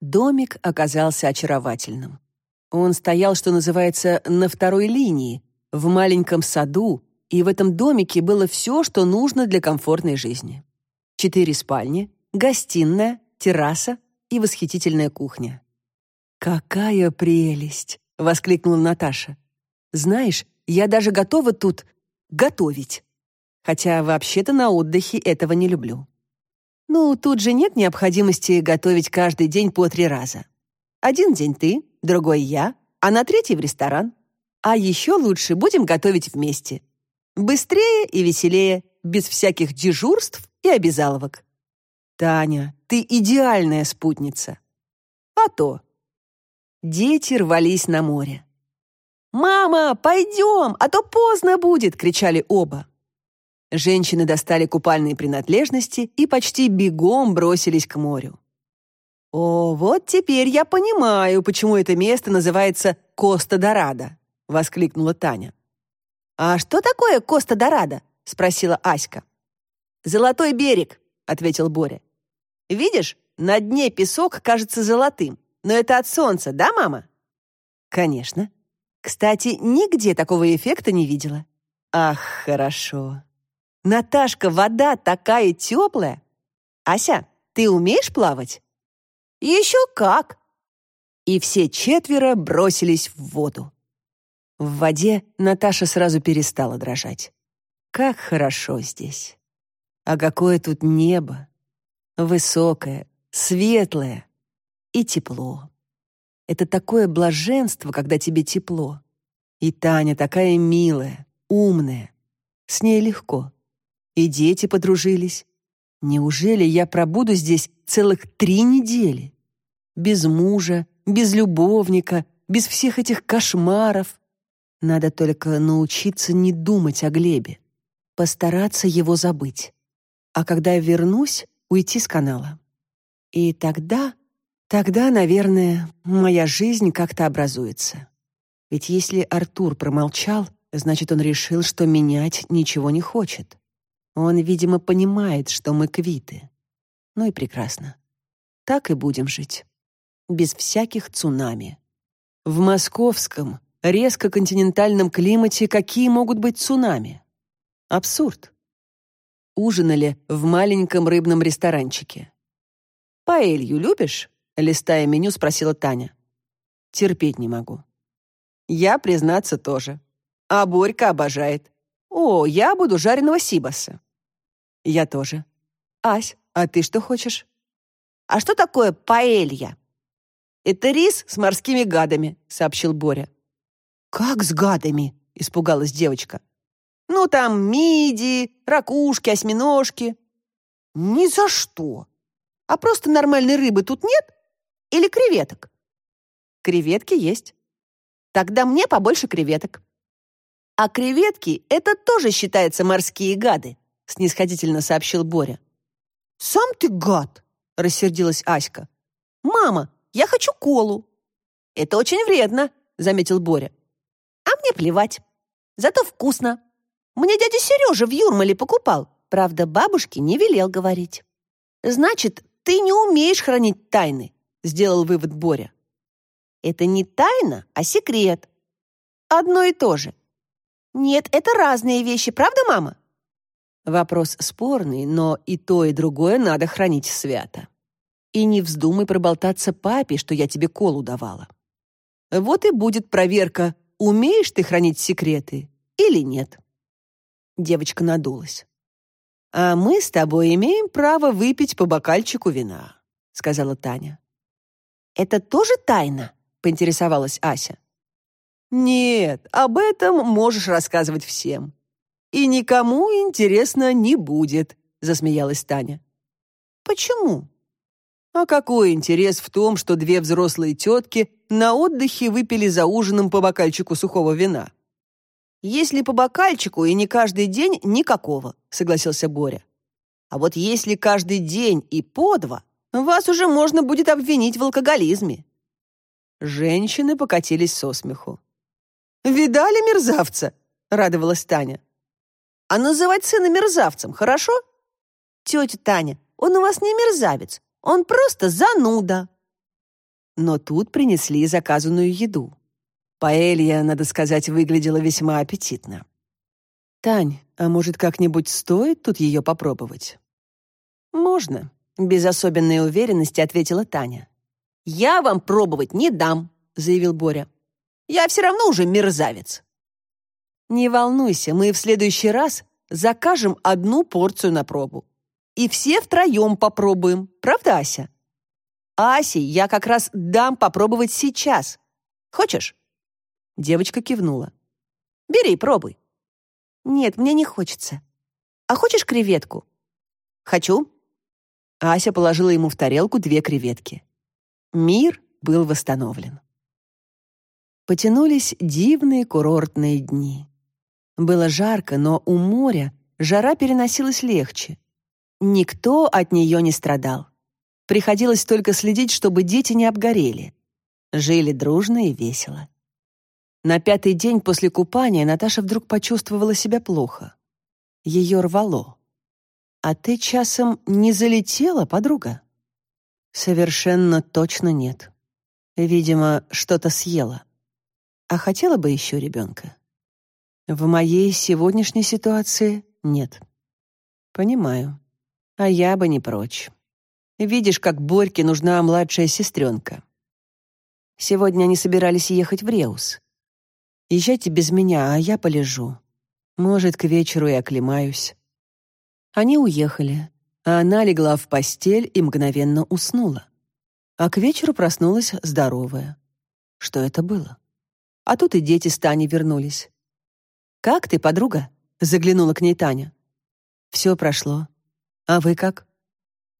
Домик оказался очаровательным. Он стоял, что называется, на второй линии, в маленьком саду, и в этом домике было все, что нужно для комфортной жизни. Четыре спальни, гостиная, терраса и восхитительная кухня. «Какая прелесть!» — воскликнула Наташа. «Знаешь, я даже готова тут готовить. Хотя вообще-то на отдыхе этого не люблю. Ну, тут же нет необходимости готовить каждый день по три раза. Один день ты, другой я, а на третий в ресторан. А еще лучше будем готовить вместе. Быстрее и веселее, без всяких дежурств и обязаловок. Таня, ты идеальная спутница. А то. Дети рвались на море. «Мама, пойдем, а то поздно будет!» — кричали оба. Женщины достали купальные принадлежности и почти бегом бросились к морю. «О, вот теперь я понимаю, почему это место называется Коста-Дорадо», — воскликнула Таня. «А что такое Коста-Дорадо?» — спросила Аська. «Золотой берег», — ответил Боря. «Видишь, на дне песок кажется золотым, но это от солнца, да, мама?» «Конечно. Кстати, нигде такого эффекта не видела». «Ах, хорошо. Наташка, вода такая теплая. Ася, ты умеешь плавать?» «Еще как!» И все четверо бросились в воду. В воде Наташа сразу перестала дрожать. Как хорошо здесь. А какое тут небо. Высокое, светлое и тепло. Это такое блаженство, когда тебе тепло. И Таня такая милая, умная. С ней легко. И дети подружились. Неужели я пробуду здесь целых три недели? Без мужа, без любовника, без всех этих кошмаров. Надо только научиться не думать о Глебе, постараться его забыть. А когда я вернусь, уйти с канала. И тогда, тогда, наверное, моя жизнь как-то образуется. Ведь если Артур промолчал, значит, он решил, что менять ничего не хочет. Он, видимо, понимает, что мы квиты. Ну и прекрасно. Так и будем жить. Без всяких цунами. В московском, резко континентальном климате какие могут быть цунами? Абсурд. Ужинали в маленьком рыбном ресторанчике. «Паэлью любишь?» — листая меню, спросила Таня. «Терпеть не могу». «Я, признаться, тоже. А Борька обожает. «О, я буду жареного сибаса». «Я тоже». «Ась, а ты что хочешь?» «А что такое паэлья?» «Это рис с морскими гадами», — сообщил Боря. «Как с гадами?» — испугалась девочка. «Ну, там миди, ракушки, осьминожки». «Ни за что! А просто нормальной рыбы тут нет? Или креветок?» «Креветки есть». «Тогда мне побольше креветок». А креветки — это тоже считается морские гады, снисходительно сообщил Боря. Сам ты гад, рассердилась Аська. Мама, я хочу колу. Это очень вредно, заметил Боря. А мне плевать. Зато вкусно. Мне дядя Сережа в Юрмале покупал. Правда, бабушке не велел говорить. Значит, ты не умеешь хранить тайны, сделал вывод Боря. Это не тайна, а секрет. Одно и то же. Нет, это разные вещи, правда, мама? Вопрос спорный, но и то, и другое надо хранить свято. И не вздумай проболтаться папе, что я тебе колу давала. Вот и будет проверка, умеешь ты хранить секреты или нет. Девочка надулась. «А мы с тобой имеем право выпить по бокальчику вина», — сказала Таня. «Это тоже тайна?» — поинтересовалась Ася. Нет, об этом можешь рассказывать всем. И никому интересно не будет, засмеялась Таня. Почему? А какой интерес в том, что две взрослые тетки на отдыхе выпили за ужином по бокальчику сухого вина? Если по бокальчику и не каждый день, никакого, согласился Боря. А вот если каждый день и по два, вас уже можно будет обвинить в алкоголизме. Женщины покатились со смеху. «Видали мерзавца?» — радовалась Таня. «А называть сына мерзавцем хорошо?» «Тетя Таня, он у вас не мерзавец, он просто зануда». но тут принесли заказанную еду. Паэлья, надо сказать, выглядела весьма аппетитно. «Тань, а может, как-нибудь стоит тут ее попробовать?» «Можно», — без особенной уверенности ответила Таня. «Я вам пробовать не дам», — заявил Боря. «Я все равно уже мерзавец». «Не волнуйся, мы в следующий раз закажем одну порцию на пробу. И все втроем попробуем, правда, Ася?» «Асе я как раз дам попробовать сейчас. Хочешь?» Девочка кивнула. «Бери, пробуй». «Нет, мне не хочется. А хочешь креветку?» «Хочу». Ася положила ему в тарелку две креветки. Мир был восстановлен. Потянулись дивные курортные дни. Было жарко, но у моря жара переносилась легче. Никто от нее не страдал. Приходилось только следить, чтобы дети не обгорели. Жили дружно и весело. На пятый день после купания Наташа вдруг почувствовала себя плохо. Ее рвало. «А ты часом не залетела, подруга?» «Совершенно точно нет. Видимо, что-то съела. А хотела бы еще ребенка?» «В моей сегодняшней ситуации нет». «Понимаю. А я бы не прочь. Видишь, как Борьке нужна младшая сестренка». Сегодня они собирались ехать в Реус. Езжайте без меня, а я полежу. Может, к вечеру и оклемаюсь». Они уехали, а она легла в постель и мгновенно уснула. А к вечеру проснулась здоровая. Что это было? А тут и дети с Таней вернулись. «Как ты, подруга?» — заглянула к ней Таня. «Все прошло. А вы как?»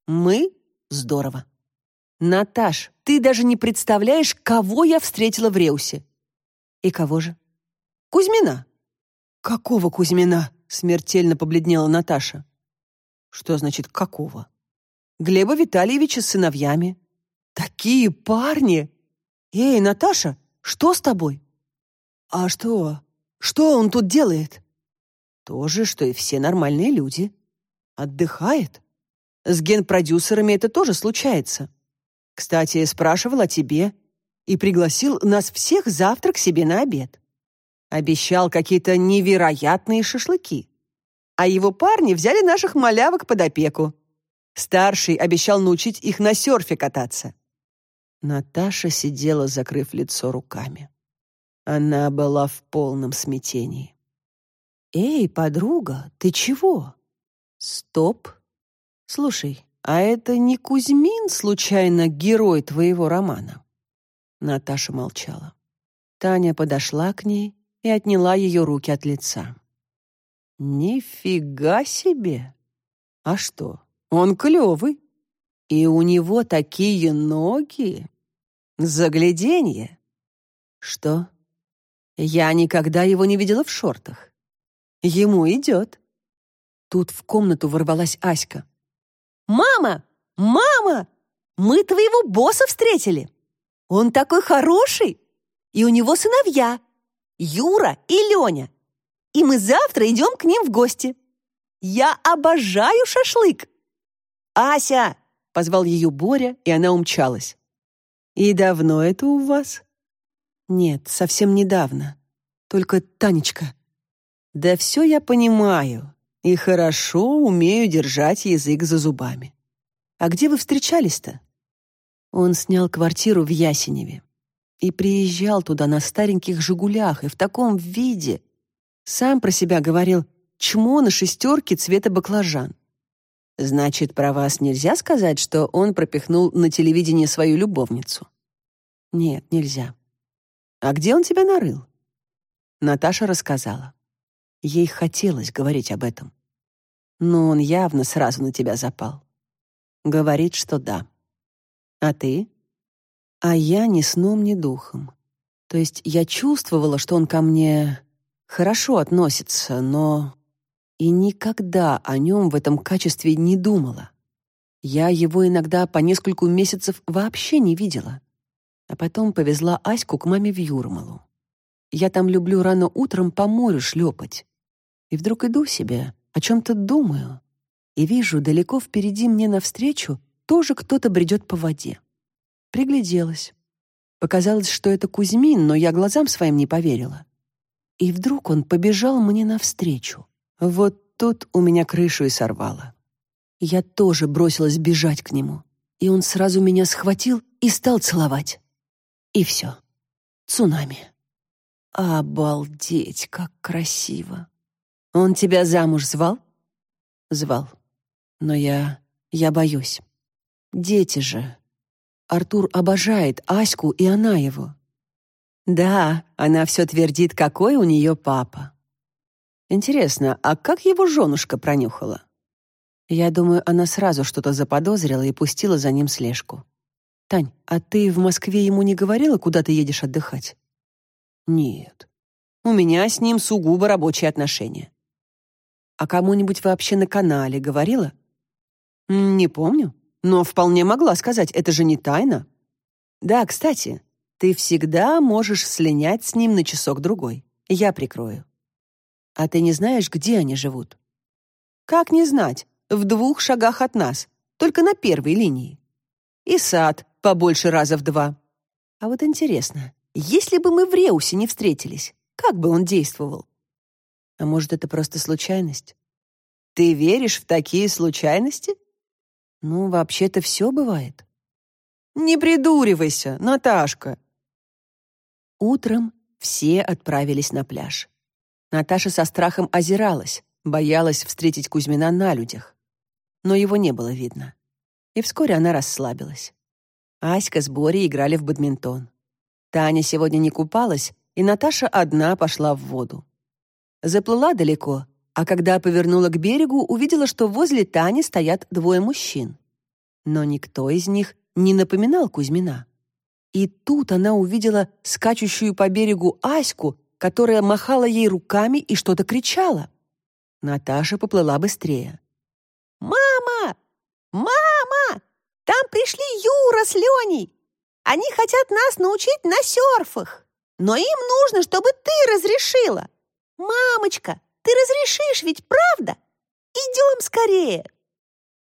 «Мы? Здорово. Наташ, ты даже не представляешь, кого я встретила в Реусе. И кого же? Кузьмина. Какого Кузьмина? Смертельно побледнела Наташа. Что значит какого? Глеба Витальевича с сыновьями. Такие парни! Эй, Наташа, что с тобой? А что? Что он тут делает? То же, что и все нормальные люди. Отдыхает. С генпродюсерами это тоже случается. Кстати, спрашивал о тебе и пригласил нас всех завтра к себе на обед. Обещал какие-то невероятные шашлыки. А его парни взяли наших малявок под опеку. Старший обещал научить их на серфе кататься. Наташа сидела, закрыв лицо руками. Она была в полном смятении. «Эй, подруга, ты чего?» «Стоп. Слушай, а это не Кузьмин, случайно, герой твоего романа?» Наташа молчала. Таня подошла к ней и отняла ее руки от лица. «Нифига себе! А что, он клевый? И у него такие ноги! Загляденье!» «Что? Я никогда его не видела в шортах. Ему идет». Тут в комнату ворвалась Аська. «Мама! Мама! Мы твоего босса встретили!» Он такой хороший! И у него сыновья, Юра и Леня. И мы завтра идем к ним в гости. Я обожаю шашлык!» «Ася!» — позвал ее Боря, и она умчалась. «И давно это у вас?» «Нет, совсем недавно. Только Танечка». «Да все я понимаю и хорошо умею держать язык за зубами. А где вы встречались-то?» Он снял квартиру в Ясеневе и приезжал туда на стареньких «Жигулях» и в таком виде. Сам про себя говорил «чмо на шестерке цвета баклажан». Значит, про вас нельзя сказать, что он пропихнул на телевидении свою любовницу? Нет, нельзя. А где он тебя нарыл? Наташа рассказала. Ей хотелось говорить об этом. Но он явно сразу на тебя запал. Говорит, что да. А ты? А я ни сном, ни духом. То есть я чувствовала, что он ко мне хорошо относится, но и никогда о нем в этом качестве не думала. Я его иногда по нескольку месяцев вообще не видела. А потом повезла Аську к маме в Юрмалу. Я там люблю рано утром по морю шлепать. И вдруг иду себе, о чем-то думаю, и вижу далеко впереди мне навстречу тоже кто-то бредет по воде. Пригляделась. Показалось, что это Кузьмин, но я глазам своим не поверила. И вдруг он побежал мне навстречу. Вот тут у меня крышу и сорвало. Я тоже бросилась бежать к нему, и он сразу меня схватил и стал целовать. И все. Цунами. Обалдеть, как красиво. Он тебя замуж звал? Звал. Но я... я боюсь. Дети же. Артур обожает Аську, и она его. Да, она все твердит, какой у нее папа. Интересно, а как его женушка пронюхала? Я думаю, она сразу что-то заподозрила и пустила за ним слежку. Тань, а ты в Москве ему не говорила, куда ты едешь отдыхать? Нет. У меня с ним сугубо рабочие отношения. А кому-нибудь вообще на канале говорила? Не помню, но вполне могла сказать, это же не тайна. Да, кстати, ты всегда можешь слинять с ним на часок-другой. Я прикрою. А ты не знаешь, где они живут? Как не знать? В двух шагах от нас, только на первой линии. И сад побольше раза в два. А вот интересно, если бы мы в Реусе не встретились, как бы он действовал? А может, это просто случайность? Ты веришь в такие случайности? Ну, вообще-то все бывает. Не придуривайся, Наташка. Утром все отправились на пляж. Наташа со страхом озиралась, боялась встретить Кузьмина на людях. Но его не было видно. И вскоре она расслабилась. Аська с Борей играли в бадминтон. Таня сегодня не купалась, и Наташа одна пошла в воду. Заплыла далеко, а когда повернула к берегу, увидела, что возле Тани стоят двое мужчин. Но никто из них не напоминал Кузьмина. И тут она увидела скачущую по берегу Аську, которая махала ей руками и что-то кричала. Наташа поплыла быстрее. «Мама! Мама! Там пришли Юра с Леней! Они хотят нас научить на серфах, но им нужно, чтобы ты разрешила. Мамочка, ты разрешишь ведь, правда? Идем скорее!»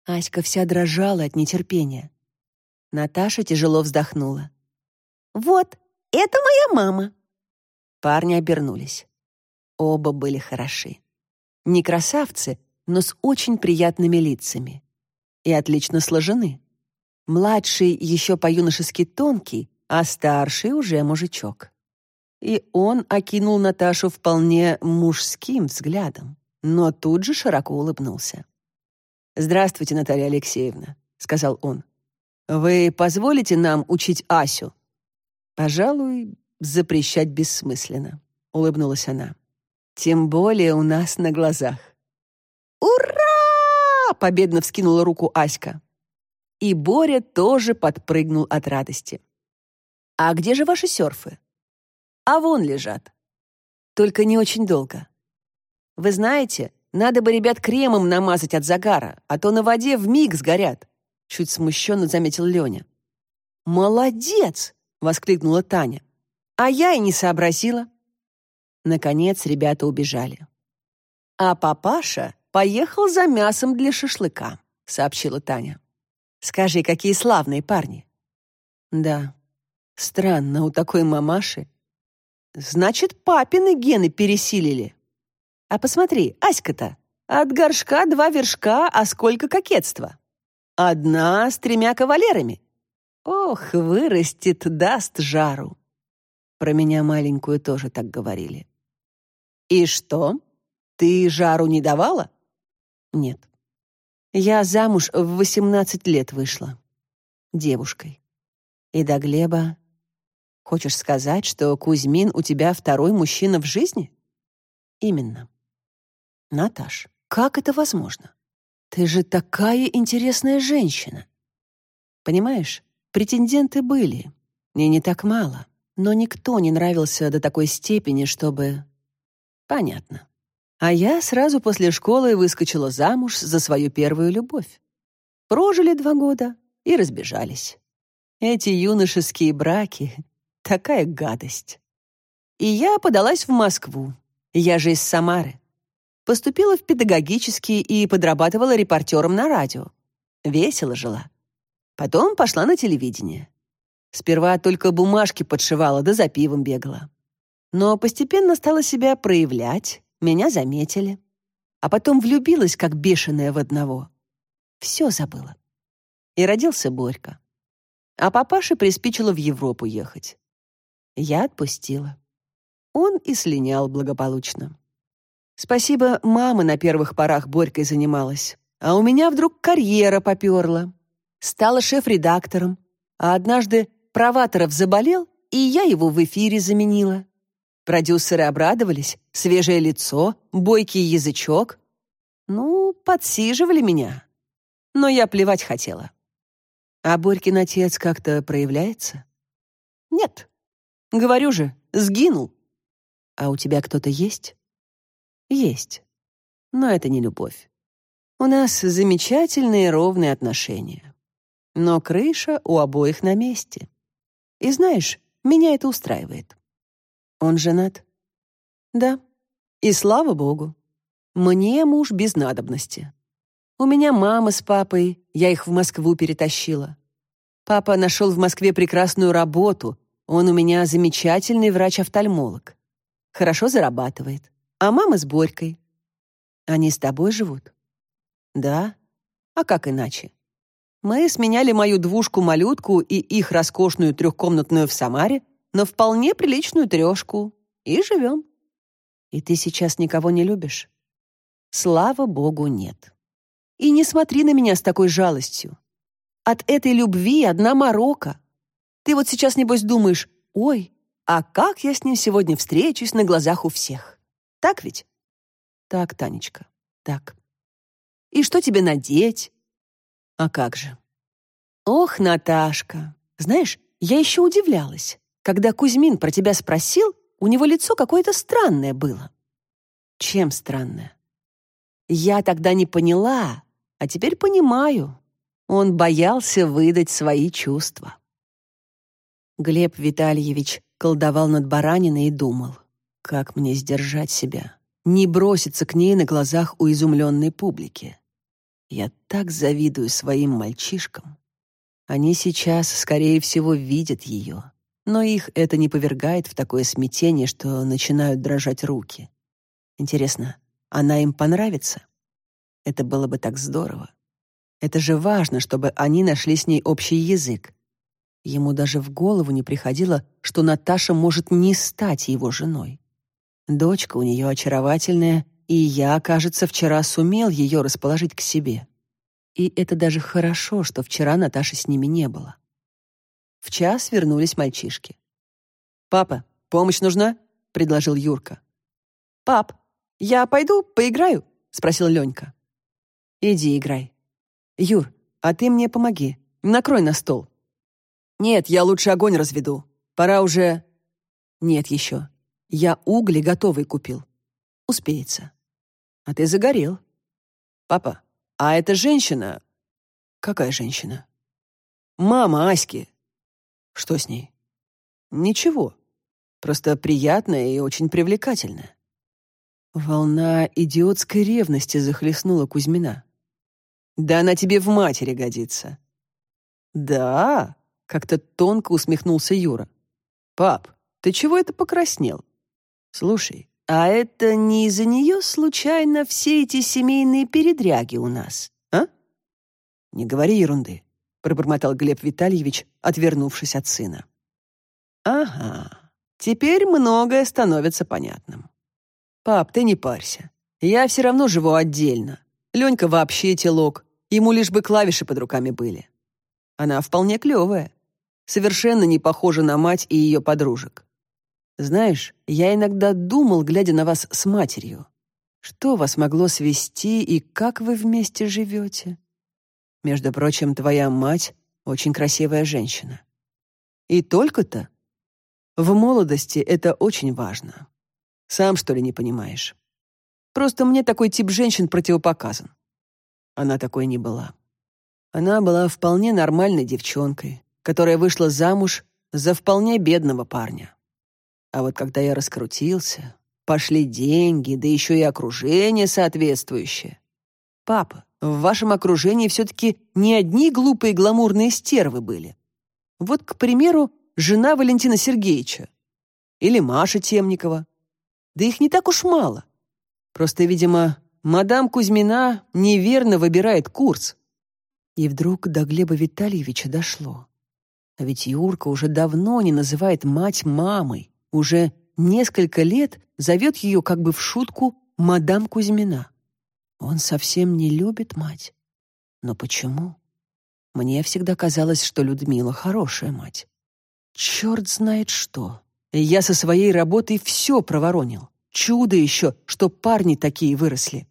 Аська вся дрожала от нетерпения. Наташа тяжело вздохнула. «Вот, это моя мама». Парни обернулись. Оба были хороши. Не красавцы, но с очень приятными лицами. И отлично сложены. Младший еще по-юношески тонкий, а старший уже мужичок. И он окинул Наташу вполне мужским взглядом, но тут же широко улыбнулся. «Здравствуйте, Наталья Алексеевна», — сказал он. «Вы позволите нам учить Асю?» «Пожалуй, запрещать бессмысленно», — улыбнулась она. «Тем более у нас на глазах». «Ура!» — победно вскинула руку Аська. И Боря тоже подпрыгнул от радости. «А где же ваши серфы?» «А вон лежат. Только не очень долго. Вы знаете, надо бы ребят кремом намазать от загара, а то на воде вмиг сгорят», чуть смущенно заметил Леня. «Молодец!» воскликнула Таня. А я и не сообразила. Наконец ребята убежали. А папаша поехал за мясом для шашлыка, сообщила Таня. Скажи, какие славные парни. Да. Странно у такой мамаши. Значит, папины гены пересилили. А посмотри, Аська-то от горшка два вершка, а сколько кокетства. Одна с тремя кавалерами. Ох, вырастет, даст жару. Про меня маленькую тоже так говорили. И что? Ты жару не давала? Нет. Я замуж в 18 лет вышла. Девушкой. И до Глеба... Хочешь сказать, что Кузьмин у тебя второй мужчина в жизни? Именно. Наташ, как это возможно? Ты же такая интересная женщина. Понимаешь, Претенденты были, и не так мало, но никто не нравился до такой степени, чтобы... Понятно. А я сразу после школы выскочила замуж за свою первую любовь. Прожили два года и разбежались. Эти юношеские браки — такая гадость. И я подалась в Москву. Я же из Самары. Поступила в педагогический и подрабатывала репортером на радио. Весело жила. Потом пошла на телевидение. Сперва только бумажки подшивала, да за пивом бегала. Но постепенно стала себя проявлять, меня заметили. А потом влюбилась, как бешеная в одного. Все забыла. И родился Борька. А папаше приспичило в Европу ехать. Я отпустила. Он и слинял благополучно. Спасибо, мама на первых порах Борькой занималась. А у меня вдруг карьера поперла. Стала шеф-редактором. А однажды Проваторов заболел, и я его в эфире заменила. Продюсеры обрадовались. Свежее лицо, бойкий язычок. Ну, подсиживали меня. Но я плевать хотела. А Борькин отец как-то проявляется? Нет. Говорю же, сгинул. А у тебя кто-то есть? Есть. Но это не любовь. У нас замечательные ровные отношения. Но крыша у обоих на месте. И знаешь, меня это устраивает. Он женат? Да. И слава богу. Мне муж без надобности. У меня мама с папой, я их в Москву перетащила. Папа нашел в Москве прекрасную работу. Он у меня замечательный врач-офтальмолог. Хорошо зарабатывает. А мама с Борькой. Они с тобой живут? Да. А как иначе? Мы сменяли мою двушку-малютку и их роскошную трехкомнатную в Самаре на вполне приличную трешку и живем. И ты сейчас никого не любишь? Слава богу, нет. И не смотри на меня с такой жалостью. От этой любви одна морока. Ты вот сейчас, небось, думаешь, ой, а как я с ним сегодня встречусь на глазах у всех? Так ведь? Так, Танечка, так. И что тебе надеть? А как же? Ох, Наташка, знаешь, я еще удивлялась. Когда Кузьмин про тебя спросил, у него лицо какое-то странное было. Чем странное? Я тогда не поняла, а теперь понимаю. Он боялся выдать свои чувства. Глеб Витальевич колдовал над бараниной и думал, как мне сдержать себя, не броситься к ней на глазах у изумленной публики. Я так завидую своим мальчишкам. Они сейчас, скорее всего, видят ее, но их это не повергает в такое смятение, что начинают дрожать руки. Интересно, она им понравится? Это было бы так здорово. Это же важно, чтобы они нашли с ней общий язык. Ему даже в голову не приходило, что Наташа может не стать его женой. Дочка у нее очаровательная, и я, кажется, вчера сумел ее расположить к себе. И это даже хорошо, что вчера Наташи с ними не было. В час вернулись мальчишки. «Папа, помощь нужна?» — предложил Юрка. «Пап, я пойду поиграю?» — спросил Ленька. «Иди играй. Юр, а ты мне помоги. Накрой на стол». «Нет, я лучше огонь разведу. Пора уже...» «Нет еще. Я угли готовый купил. Успеется. А ты загорел. Папа, а эта женщина... Какая женщина? Мама Аськи. Что с ней? Ничего. Просто приятная и очень привлекательная. Волна идиотской ревности захлестнула Кузьмина. Да она тебе в матери годится. Да, как-то тонко усмехнулся Юра. Пап, ты чего это покраснел? Слушай, а это не из-за нее случайно все эти семейные передряги у нас, а? Не говори ерунды, пробормотал Глеб Витальевич, отвернувшись от сына. Ага, теперь многое становится понятным. Пап, ты не парься. Я все равно живу отдельно. Ленька вообще телок, ему лишь бы клавиши под руками были. Она вполне клевая, совершенно не похожа на мать и ее подружек. Знаешь, я иногда думал, глядя на вас с матерью, что вас могло свести и как вы вместе живете. Между прочим, твоя мать очень красивая женщина. И только-то. В молодости это очень важно. Сам, что ли, не понимаешь? Просто мне такой тип женщин противопоказан. Она такой не была. Она была вполне нормальной девчонкой, которая вышла замуж за вполне бедного парня. А вот когда я раскрутился, пошли деньги, да еще и окружение соответствующее. Папа, в вашем окружении все-таки не одни глупые гламурные стервы были. Вот, к примеру, жена Валентина Сергеевича. Или Маша Темникова. Да их не так уж мало. Просто, видимо, мадам Кузьмина неверно выбирает курс. И вдруг до Глеба Витальевича дошло. А ведь Юрка уже давно не называет мать мамой. Уже несколько лет зовет ее как бы в шутку «мадам Кузьмина». Он совсем не любит мать. Но почему? Мне всегда казалось, что Людмила хорошая мать. Черт знает что. Я со своей работой все проворонил. Чудо еще, что парни такие выросли.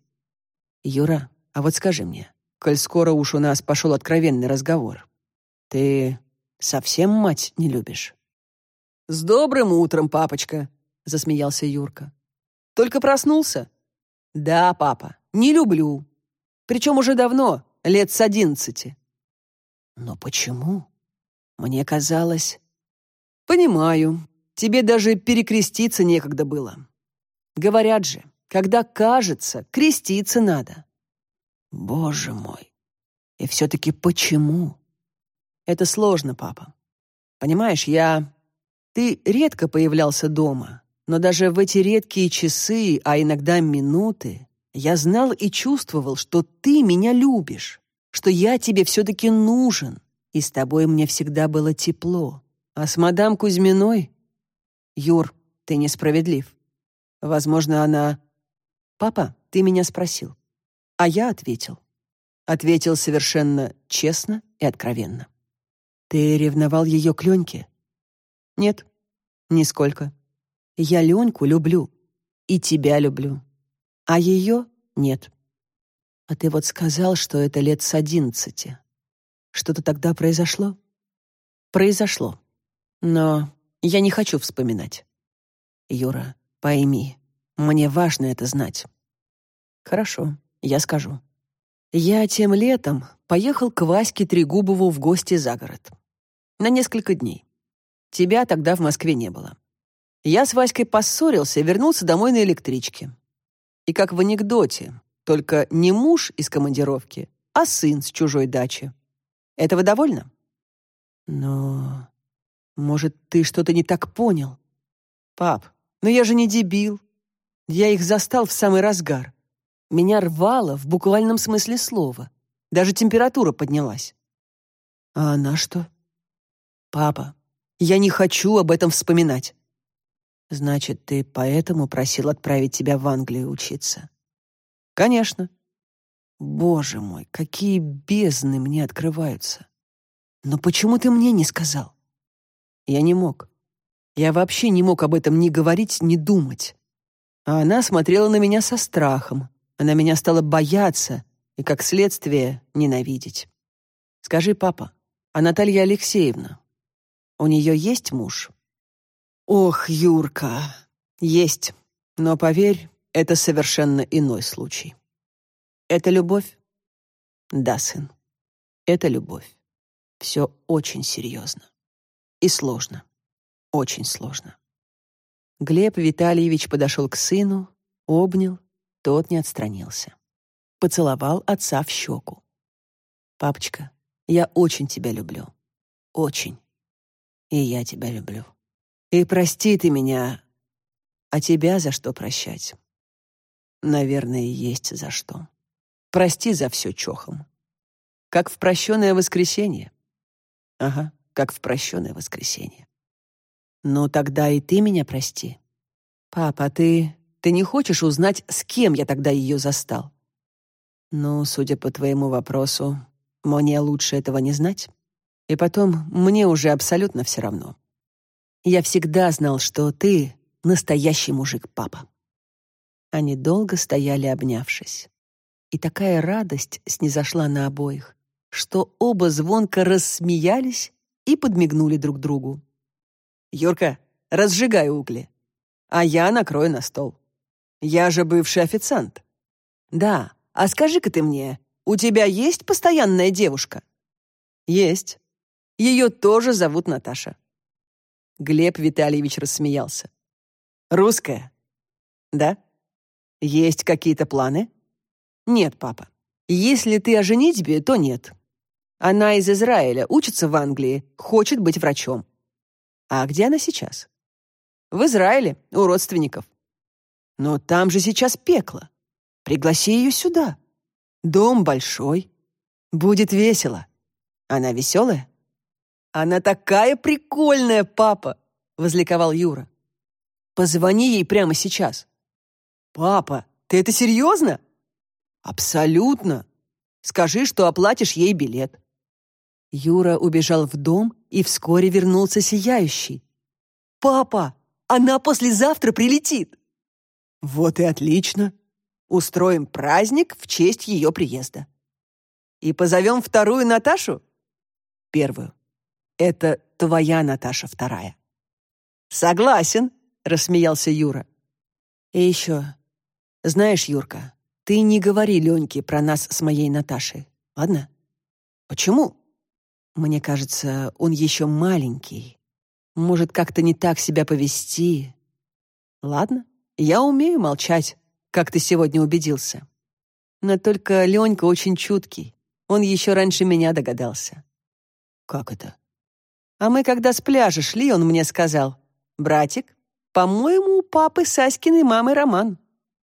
Юра, а вот скажи мне, коль скоро уж у нас пошел откровенный разговор, ты совсем мать не любишь? «С добрым утром, папочка!» — засмеялся Юрка. «Только проснулся?» «Да, папа, не люблю. Причем уже давно, лет с одиннадцати». «Но почему?» «Мне казалось...» «Понимаю. Тебе даже перекреститься некогда было. Говорят же, когда кажется, креститься надо». «Боже мой! И все-таки почему?» «Это сложно, папа. Понимаешь, я ты редко появлялся дома, но даже в эти редкие часы, а иногда минуты, я знал и чувствовал, что ты меня любишь, что я тебе все-таки нужен, и с тобой мне всегда было тепло. А с мадам Кузьминой... Юр, ты несправедлив. Возможно, она... Папа, ты меня спросил. А я ответил. Ответил совершенно честно и откровенно. Ты ревновал ее к Леньке? Нет, нисколько. Я Леньку люблю. И тебя люблю. А ее нет. А ты вот сказал, что это лет с одиннадцати. Что-то тогда произошло? Произошло. Но я не хочу вспоминать. Юра, пойми, мне важно это знать. Хорошо, я скажу. Я тем летом поехал к Ваське Трегубову в гости за город. На несколько дней. Тебя тогда в Москве не было. Я с Васькой поссорился вернулся домой на электричке. И как в анекдоте, только не муж из командировки, а сын с чужой дачи. Этого довольно? Но, может, ты что-то не так понял? Пап, но я же не дебил. Я их застал в самый разгар. Меня рвало в буквальном смысле слова. Даже температура поднялась. А она что? Папа, я не хочу об этом вспоминать. Значит, ты поэтому просил отправить тебя в Англию учиться? Конечно. Боже мой, какие бездны мне открываются. Но почему ты мне не сказал? Я не мог. Я вообще не мог об этом ни говорить, ни думать. А она смотрела на меня со страхом. Она меня стала бояться и, как следствие, ненавидеть. Скажи, папа, а Наталья Алексеевна, у нее есть муж? Ох, Юрка, есть. Но поверь, это совершенно иной случай. Это любовь? Да, сын. Это любовь. Все очень серьезно. И сложно. Очень сложно. Глеб Витальевич подошел к сыну, обнял, тот не отстранился. Поцеловал отца в щеку. «Папочка, я очень тебя люблю. Очень. И я тебя люблю. И прости ты меня. А тебя за что прощать? Наверное, есть за что. Прости за все чохом. Как в прощенное воскресенье. Ага, как в прощенное воскресенье. Ну, тогда и ты меня прости. Папа, ты... Ты не хочешь узнать, с кем я тогда ее застал? Ну, судя по твоему вопросу, мне лучше этого не знать. И потом, мне уже абсолютно все равно. Я всегда знал, что ты настоящий мужик, папа. Они долго стояли, обнявшись. И такая радость снизошла на обоих, что оба звонко рассмеялись и подмигнули друг другу. «Юрка, разжигай угли, а я накрою на стол. Я же бывший официант». «Да, а скажи-ка ты мне, у тебя есть постоянная девушка?» «Есть. Ее тоже зовут Наташа». Глеб Витальевич рассмеялся. «Русская?» «Да? Есть какие-то планы?» «Нет, папа. Если ты о женитьбе, то нет. Она из Израиля, учится в Англии, хочет быть врачом. А где она сейчас? В Израиле, у родственников. Но там же сейчас пекло. Пригласи ее сюда. Дом большой. Будет весело. Она веселая? Она такая прикольная, папа, возликовал Юра. Позвони ей прямо сейчас. Папа, ты это серьезно? Абсолютно. Скажи, что оплатишь ей билет. Юра убежал в дом и вскоре вернулся сияющий. Папа, она послезавтра прилетит. Вот и отлично. Устроим праздник в честь ее приезда. И позовем вторую Наташу? Первую. Это твоя Наташа вторая. Согласен, рассмеялся Юра. И еще. Знаешь, Юрка, ты не говори Леньке про нас с моей Наташей, ладно? Почему? Мне кажется, он еще маленький. Может, как-то не так себя повести. Ладно, я умею молчать, как ты сегодня убедился. Но только Ленька очень чуткий. Он еще раньше меня догадался. Как это? А мы когда с пляжа шли, он мне сказал, «Братик, по-моему, у папы с Аськиной мамой роман».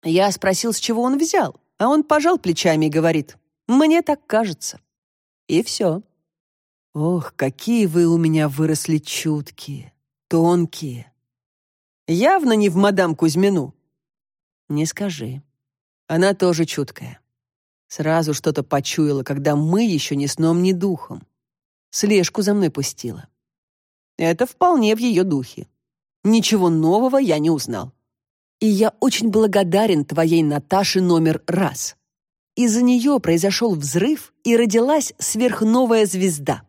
Я спросил, с чего он взял, а он пожал плечами и говорит, «Мне так кажется». И все. Ох, какие вы у меня выросли чуткие, тонкие. Явно не в мадам Кузьмину. Не скажи. Она тоже чуткая. Сразу что-то почуяла, когда мы еще ни сном, ни духом. Слежку за мной пустила. Это вполне в ее духе. Ничего нового я не узнал. И я очень благодарен твоей Наташе номер раз. Из-за нее произошел взрыв, и родилась сверхновая звезда.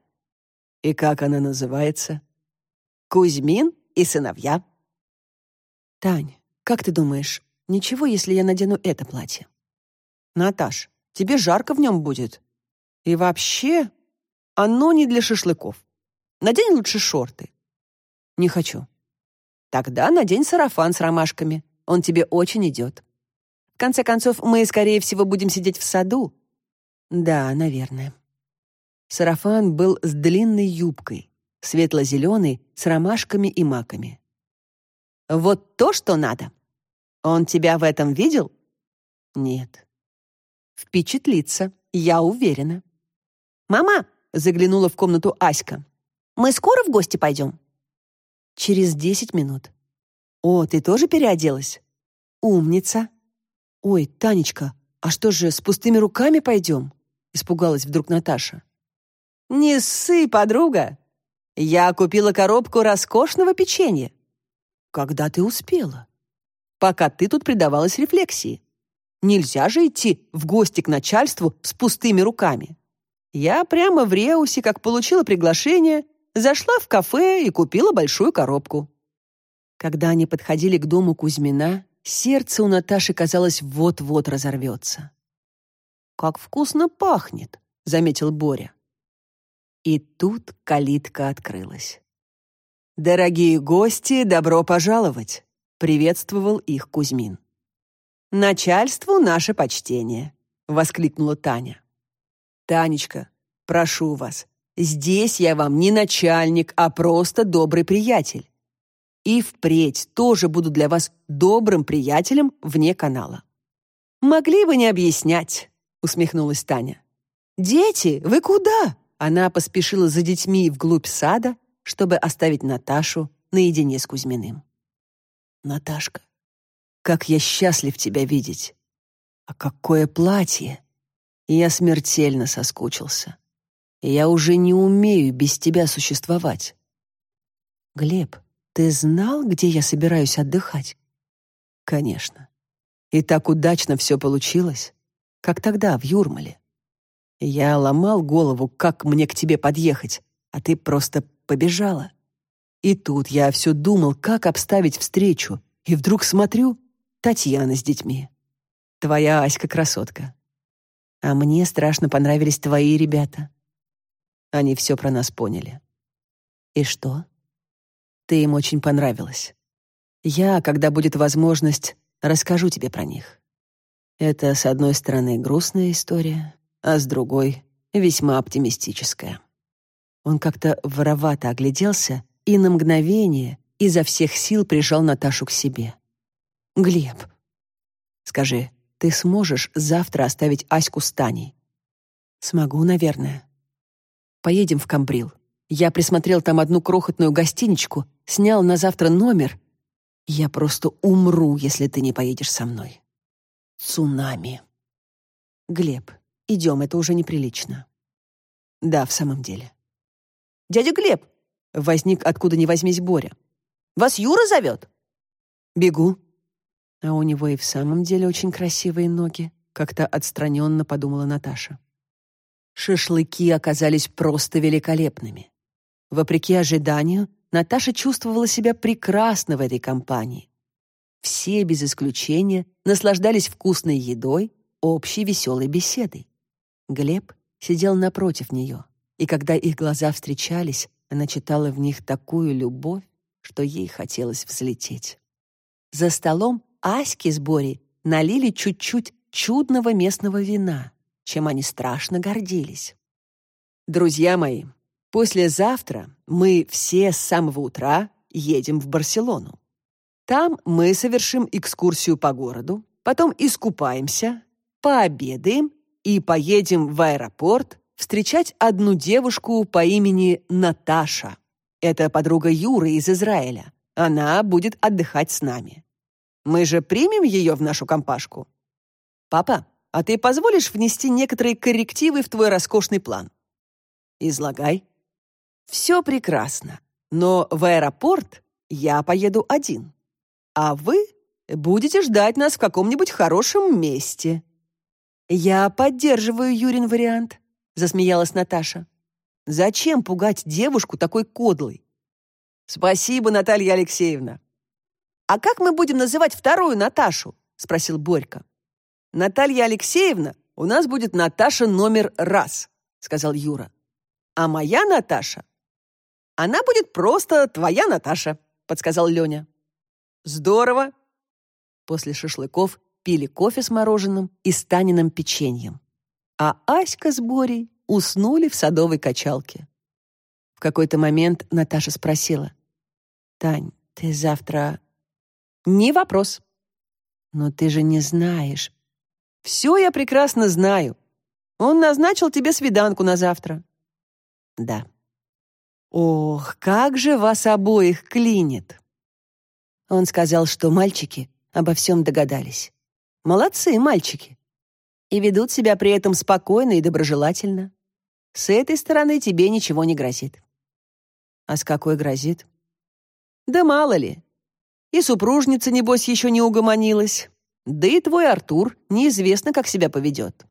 И как она называется? Кузьмин и сыновья. Тань, как ты думаешь, ничего, если я надену это платье? Наташ, тебе жарко в нем будет. И вообще, оно не для шашлыков. Надень лучше шорты. Не хочу. Тогда надень сарафан с ромашками. Он тебе очень идет. В конце концов, мы, скорее всего, будем сидеть в саду. Да, наверное. Сарафан был с длинной юбкой, светло-зеленый, с ромашками и маками. Вот то, что надо. Он тебя в этом видел? Нет. Впечатлится, я уверена. «Мама!» — заглянула в комнату Аська. «Мы скоро в гости пойдем?» «Через десять минут». «О, ты тоже переоделась?» «Умница!» «Ой, Танечка, а что же, с пустыми руками пойдем?» Испугалась вдруг Наташа. «Не ссы, подруга! Я купила коробку роскошного печенья». «Когда ты успела?» «Пока ты тут предавалась рефлексии. Нельзя же идти в гости к начальству с пустыми руками. Я прямо в Реусе, как получила приглашение, зашла в кафе и купила большую коробку». Когда они подходили к дому Кузьмина, сердце у Наташи, казалось, вот-вот разорвется. «Как вкусно пахнет», — заметил Боря. И тут калитка открылась. «Дорогие гости, добро пожаловать!» — приветствовал их Кузьмин. «Начальству наше почтение!» — воскликнула Таня. «Танечка, прошу вас, здесь я вам не начальник, а просто добрый приятель. И впредь тоже буду для вас добрым приятелем вне канала». «Могли бы не объяснять», — усмехнулась Таня. «Дети, вы куда?» Она поспешила за детьми вглубь сада, чтобы оставить Наташу наедине с Кузьминым. «Наташка, как я счастлив тебя видеть! А какое платье!» Я смертельно соскучился. И я уже не умею без тебя существовать. Глеб, ты знал, где я собираюсь отдыхать? Конечно. И так удачно все получилось, как тогда в Юрмале. Я ломал голову, как мне к тебе подъехать, а ты просто побежала. И тут я все думал, как обставить встречу, и вдруг смотрю — Татьяна с детьми. Твоя Аська-красотка. А мне страшно понравились твои ребята. Они все про нас поняли. И что? Ты им очень понравилась. Я, когда будет возможность, расскажу тебе про них. Это, с одной стороны, грустная история, а с другой весьма оптимистическое. Он как-то воровато огляделся и на мгновение изо всех сил прижал Наташу к себе. «Глеб, скажи, ты сможешь завтра оставить Аську с Таней?» «Смогу, наверное. Поедем в Камбрил. Я присмотрел там одну крохотную гостиничку, снял на завтра номер. Я просто умру, если ты не поедешь со мной. Цунами. Глеб, идем, это уже неприлично. Да, в самом деле. Дядя Глеб, возник откуда ни возьмись Боря. Вас Юра зовет? Бегу. А у него и в самом деле очень красивые ноги, как-то отстраненно подумала Наташа. Шашлыки оказались просто великолепными. Вопреки ожиданию, Наташа чувствовала себя прекрасно в этой компании. Все, без исключения, наслаждались вкусной едой, общей веселой беседой. Глеб сидел напротив нее, и когда их глаза встречались, она читала в них такую любовь, что ей хотелось взлететь. За столом Аське с Борей налили чуть-чуть чудного местного вина, чем они страшно гордились. «Друзья мои, послезавтра мы все с самого утра едем в Барселону. Там мы совершим экскурсию по городу, потом искупаемся, пообедаем и поедем в аэропорт встречать одну девушку по имени Наташа. Это подруга Юры из Израиля. Она будет отдыхать с нами. Мы же примем ее в нашу компашку. Папа, а ты позволишь внести некоторые коррективы в твой роскошный план? Излагай. Все прекрасно, но в аэропорт я поеду один а вы будете ждать нас в каком-нибудь хорошем месте». «Я поддерживаю Юрин вариант», — засмеялась Наташа. «Зачем пугать девушку такой кодлой?» «Спасибо, Наталья Алексеевна». «А как мы будем называть вторую Наташу?» — спросил Борька. «Наталья Алексеевна у нас будет Наташа номер раз», — сказал Юра. «А моя Наташа?» «Она будет просто твоя Наташа», — подсказал Леня. Здорово. После шашлыков пили кофе с мороженым и станиным печеньем. А Аська с Борей уснули в садовой качалке. В какой-то момент Наташа спросила. «Тань, ты завтра...» «Не вопрос». «Но ты же не знаешь». «Все я прекрасно знаю. Он назначил тебе свиданку на завтра». «Да». «Ох, как же вас обоих клинит!» Он сказал, что мальчики обо всем догадались. Молодцы мальчики. И ведут себя при этом спокойно и доброжелательно. С этой стороны тебе ничего не грозит. А с какой грозит? Да мало ли. И супружница, небось, еще не угомонилась. Да и твой Артур неизвестно, как себя поведет.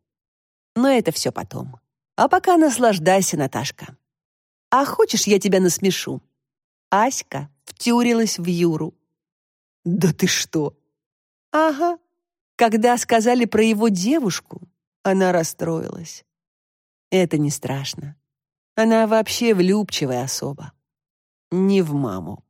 Но это все потом. А пока наслаждайся, Наташка. А хочешь, я тебя насмешу? Аська втюрилась в Юру. «Да ты что?» «Ага. Когда сказали про его девушку, она расстроилась. Это не страшно. Она вообще влюбчивая особа. Не в маму.